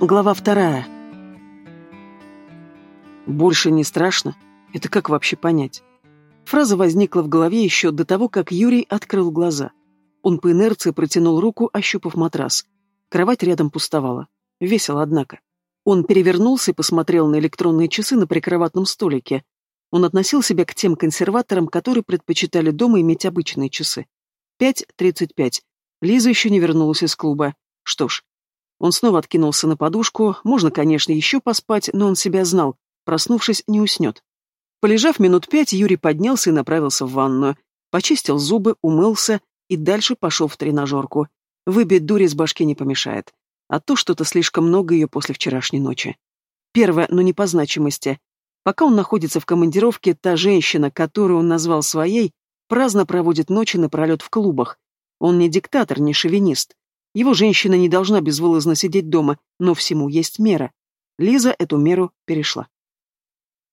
Глава вторая. Больше не страшно? Это как вообще понять? Фраза возникла в голове еще до того, как Юрий открыл глаза. Он по инерции протянул руку, ощупав матрас. Кровать рядом пустовала. Весело, однако. Он перевернулся и посмотрел на электронные часы на прикроватном столике. Он относил себя к тем консерваторам, которые предпочитали дома иметь обычные часы. Пять тридцать пять. Лиза еще не вернулась из клуба. Что ж, он снова откинулся на подушку. Можно, конечно, еще поспать, но он себя знал. Проснувшись, не уснет. Полежав минут пять, Юрий поднялся и направился в ванную. Почистил зубы, умылся и дальше пошел в тренажерку. Выбить дури с башки не помешает. А то что-то слишком много ее после вчерашней ночи. Первое, но не по значимости. Пока он находится в командировке, та женщина, которую он назвал своей, праздно проводит ночи напролет в клубах. Он не диктатор, не шовинист. Его женщина не должна безвылазно сидеть дома, но всему есть мера. Лиза эту меру перешла.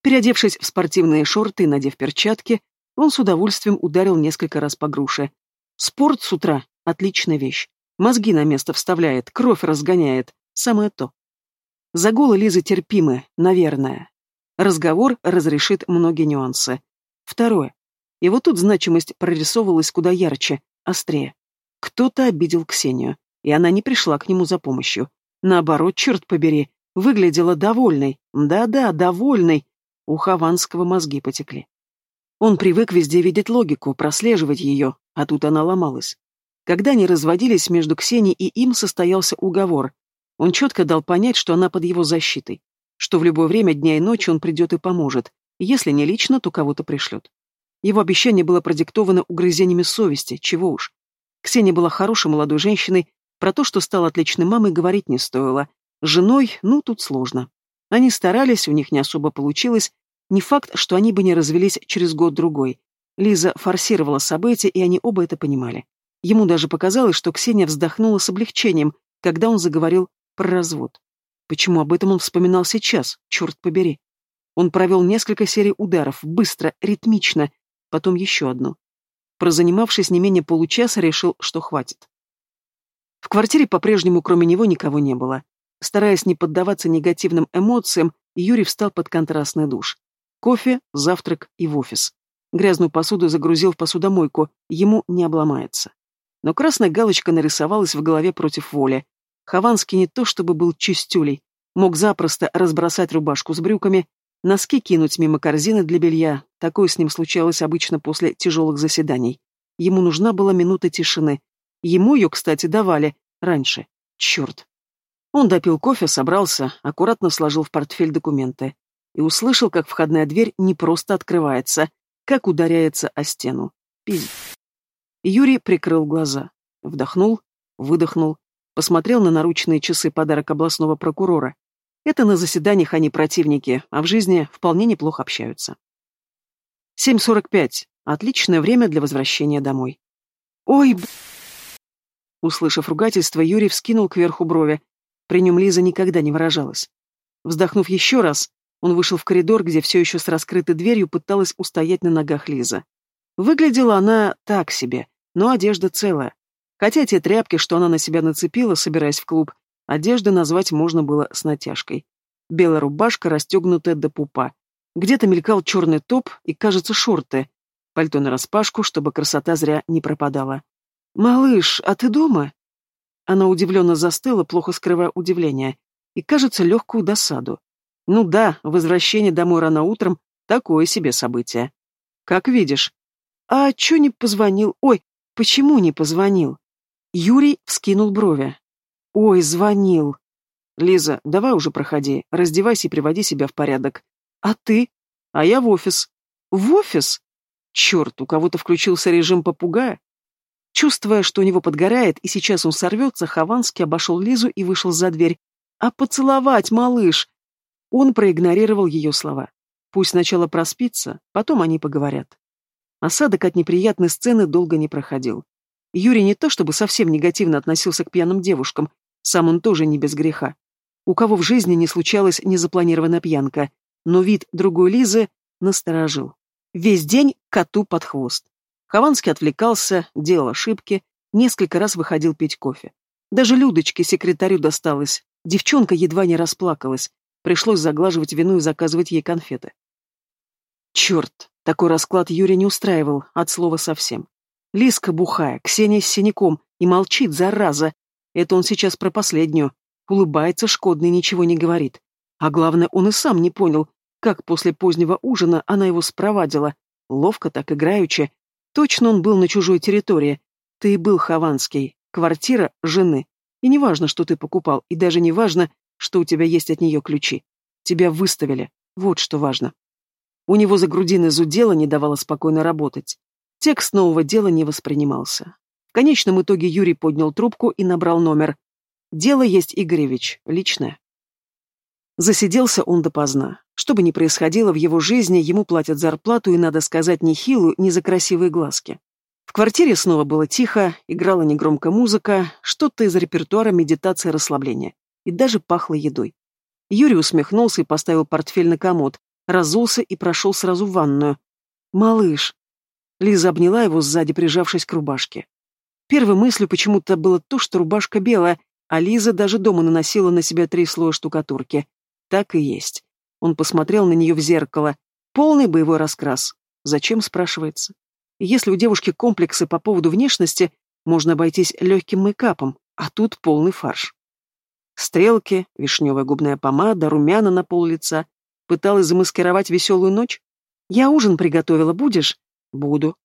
Переодевшись в спортивные шорты и надев перчатки, он с удовольствием ударил несколько раз по груше. Спорт с утра — отличная вещь. Мозги на место вставляет, кровь разгоняет. Самое то. Загулы Лизы терпимы, наверное. Разговор разрешит многие нюансы. Второе. И вот тут значимость прорисовывалась куда ярче, острее. Кто-то обидел Ксению и она не пришла к нему за помощью. Наоборот, черт побери, выглядела довольной. Да-да, довольной. У Хованского мозги потекли. Он привык везде видеть логику, прослеживать ее, а тут она ломалась. Когда они разводились, между Ксенией и им состоялся уговор. Он четко дал понять, что она под его защитой, что в любое время дня и ночи он придет и поможет, если не лично, то кого-то пришлет. Его обещание было продиктовано угрызениями совести, чего уж. Ксения была хорошей молодой женщиной, про то, что стала отличной мамой, говорить не стоило. Женой, ну, тут сложно. Они старались, у них не особо получилось. Не факт, что они бы не развелись через год-другой. Лиза форсировала события, и они оба это понимали. Ему даже показалось, что Ксения вздохнула с облегчением, когда он заговорил про развод. Почему об этом он вспоминал сейчас, черт побери? Он провел несколько серий ударов, быстро, ритмично, потом еще одну. Прозанимавшись не менее получаса, решил, что хватит. В квартире по-прежнему кроме него никого не было. Стараясь не поддаваться негативным эмоциям, Юрий встал под контрастный душ. Кофе, завтрак и в офис. Грязную посуду загрузил в посудомойку, ему не обломается. Но красная галочка нарисовалась в голове против воли. Хованский не то чтобы был чистюлей, мог запросто разбросать рубашку с брюками, носки кинуть мимо корзины для белья, такое с ним случалось обычно после тяжелых заседаний. Ему нужна была минута тишины, Ему ее, кстати, давали раньше. Черт. Он допил кофе, собрался, аккуратно сложил в портфель документы и услышал, как входная дверь не просто открывается, как ударяется о стену. Пиздец. Юрий прикрыл глаза, вдохнул, выдохнул, посмотрел на наручные часы подарок областного прокурора. Это на заседаниях они противники, а в жизни вполне неплохо общаются. 7.45. Отличное время для возвращения домой. Ой, б... Услышав ругательство, Юрий вскинул кверху брови. При нем Лиза никогда не выражалась. Вздохнув еще раз, он вышел в коридор, где все еще с раскрытой дверью пыталась устоять на ногах Лиза. Выглядела она так себе, но одежда целая. Хотя те тряпки, что она на себя нацепила, собираясь в клуб, одежды назвать можно было с натяжкой. Белая рубашка, расстегнутая до пупа. Где-то мелькал черный топ и, кажется, шорты. Пальто нараспашку, чтобы красота зря не пропадала. «Малыш, а ты дома?» Она удивленно застыла, плохо скрывая удивление, и, кажется, легкую досаду. Ну да, возвращение домой рано утром — такое себе событие. Как видишь. А чё не позвонил? Ой, почему не позвонил? Юрий вскинул брови. Ой, звонил. Лиза, давай уже проходи, раздевайся и приводи себя в порядок. А ты? А я в офис. В офис? Черт, у кого-то включился режим попугая? Чувствуя, что у него подгорает, и сейчас он сорвется, Хованский обошел Лизу и вышел за дверь. «А поцеловать, малыш!» Он проигнорировал ее слова. Пусть сначала проспится, потом они поговорят. Осадок от неприятной сцены долго не проходил. Юрий не то чтобы совсем негативно относился к пьяным девушкам, сам он тоже не без греха. У кого в жизни не случалась незапланированная пьянка, но вид другой Лизы насторожил. Весь день коту под хвост. Хованский отвлекался, делал ошибки, несколько раз выходил пить кофе. Даже Людочке, секретарю, досталось. Девчонка едва не расплакалась. Пришлось заглаживать вину и заказывать ей конфеты. Черт, такой расклад Юрия не устраивал, от слова совсем. Лиска бухая, Ксения с синяком, и молчит, зараза. Это он сейчас про последнюю. Улыбается шкодный, ничего не говорит. А главное, он и сам не понял, как после позднего ужина она его спровадила. Ловко так играючи. Точно он был на чужой территории. Ты и был Хованский. Квартира жены. И не важно, что ты покупал, и даже не важно, что у тебя есть от нее ключи. Тебя выставили. Вот что важно. У него за грудиной зудело, не давало спокойно работать. Текст нового дела не воспринимался. В конечном итоге Юрий поднял трубку и набрал номер. «Дело есть, Игоревич, личное». Засиделся он допоздна. Что бы ни происходило в его жизни, ему платят зарплату, и, надо сказать, не хилую, не за красивые глазки. В квартире снова было тихо, играла негромко музыка, что-то из репертуара медитации расслабления. И даже пахло едой. Юрий усмехнулся и поставил портфель на комод, разулся и прошел сразу в ванную. «Малыш!» Лиза обняла его сзади, прижавшись к рубашке. Первой мыслью почему-то было то, что рубашка белая, а Лиза даже дома наносила на себя три слоя штукатурки. Так и есть. Он посмотрел на нее в зеркало. Полный боевой раскрас. Зачем, спрашивается? Если у девушки комплексы по поводу внешности, можно обойтись легким мейкапом, а тут полный фарш. Стрелки, вишневая губная помада, румяна на пол лица. Пыталась замаскировать веселую ночь? Я ужин приготовила, будешь? Буду.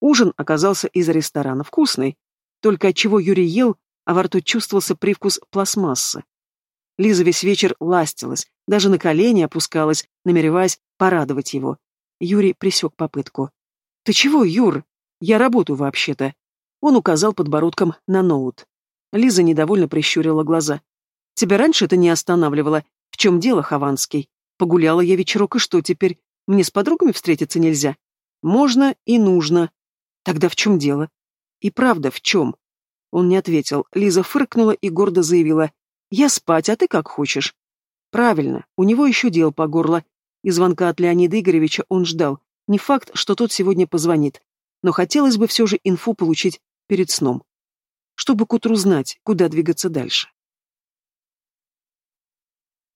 Ужин оказался из ресторана, вкусный. Только от чего Юрий ел, а во рту чувствовался привкус пластмассы. Лиза весь вечер ластилась, даже на колени опускалась, намереваясь порадовать его. Юрий присек попытку. «Ты чего, Юр? Я работаю вообще-то». Он указал подбородком на ноут. Лиза недовольно прищурила глаза. «Тебя раньше это не останавливало. В чем дело, Хованский? Погуляла я вечерок, и что теперь? Мне с подругами встретиться нельзя? Можно и нужно. Тогда в чем дело? И правда, в чем?» Он не ответил. Лиза фыркнула и гордо заявила. Я спать, а ты как хочешь. Правильно, у него еще дел по горло. И звонка от Леонида Игоревича он ждал. Не факт, что тот сегодня позвонит. Но хотелось бы все же инфу получить перед сном. Чтобы к утру знать, куда двигаться дальше.